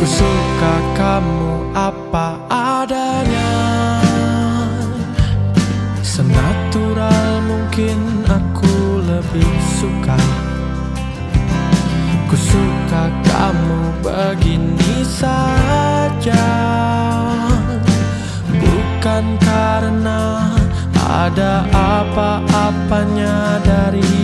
Ku suka kamu apa adanya. Senatural mungkin aku lebih suka. Ku suka kamu begini saja. Bukan karena ada apa-apanya dari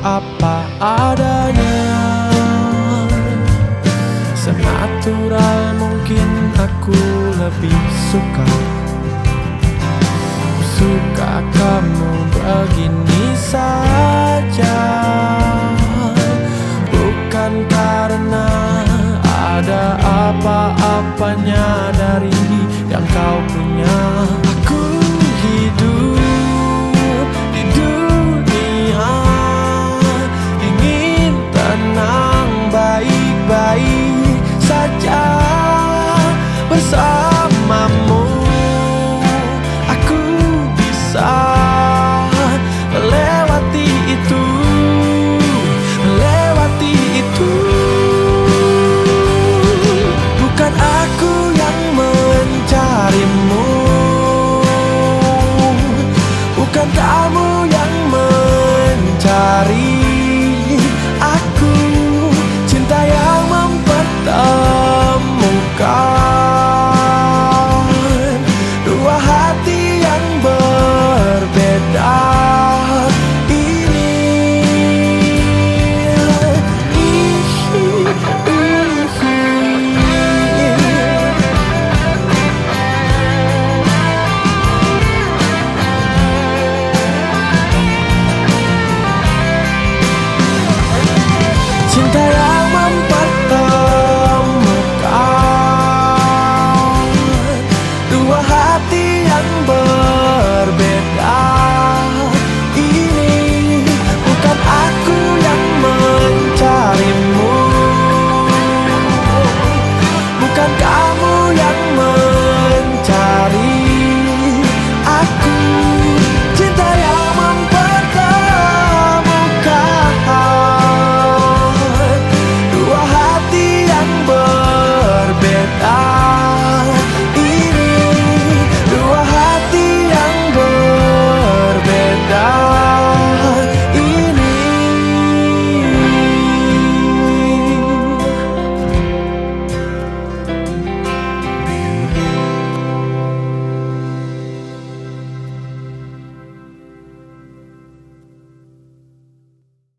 apa adanya. Senatural mungkin aku lebih suka. Suka